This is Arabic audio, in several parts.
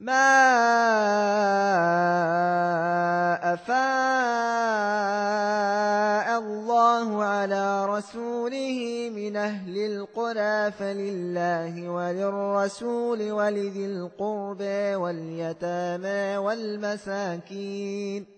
ما أفاء الله على رسوله من أهل القرى فلله وللرسول ولذي القربى واليتامى والمساكين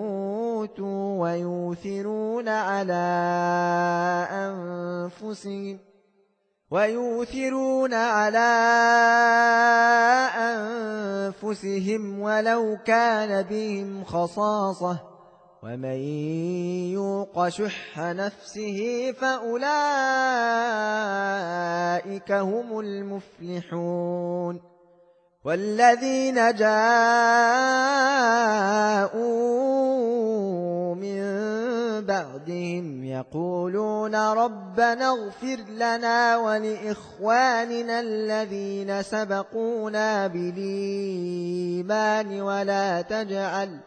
ويوثرون على أنفسهم. ويؤثرون على أنفسهم ولو كان بهم خصاصة. ومن يوق شح نفسه فأولئك هم المفلحون. والذين جاءوا من بعدهم يقولون ربنا اغفر لنا ولإخواننا الذين سبقونا بالإيمان ولا تجعل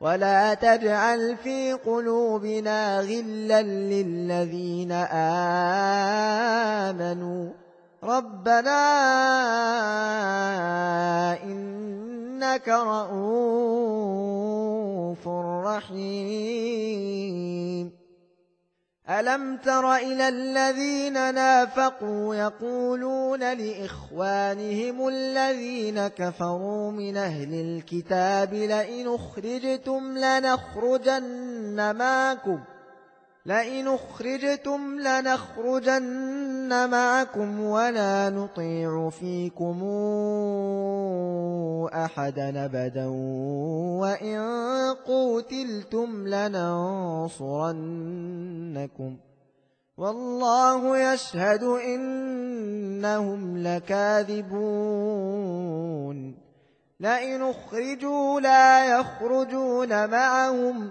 ولا تجعل في قلوبنا غلا للذين آمنوا ربنا إنك رؤوف رحيم. ألم تر إلى الذين نافقوا يقولون لإخوانهم الذين كفروا من أهل الكتاب لئن أخرجتم لنخرجن معكم لئن أخرجتم لنخرجن معكم ولا نطيع فيكم أحدا أبدا وإن قوتلتم لننصرنكم والله يشهد إنهم لكاذبون لئن أخرجوا لا يخرجون معهم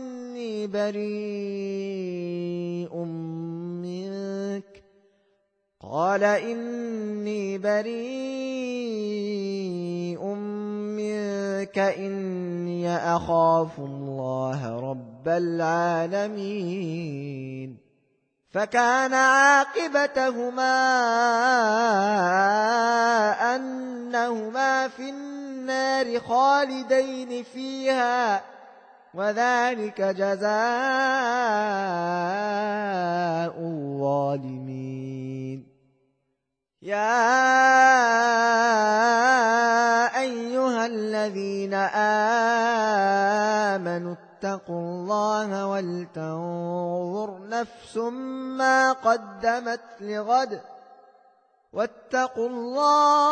إني بريء منك. قال إني بريء منك. إني أخاف الله رب العالمين. فكان عاقبتهما أنهما في النار خالدين فيها. وذلك جزاء الظالمين. يا أيها الذين آمنوا اتقوا الله ولتنظر نفس ما قدمت لغد. واتقوا الله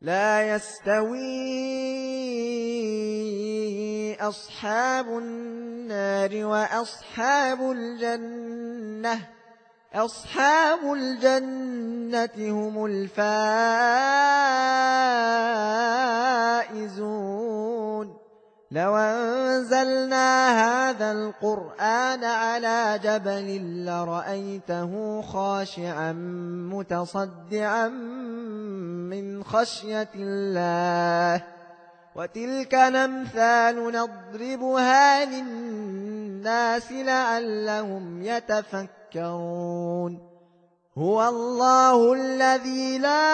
لا يستوي أصحاب النار وأصحاب الجنة. أصحاب الجنة هم الفائزون. لو أنزلنا هذا القرآن على جبل لرأيته خاشعا متصدعا من خشية الله. وتلك الأمثال نضربها للناس لعلهم يتفكرون. هو الله الذي لا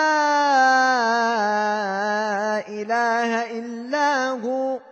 إله إلا هو.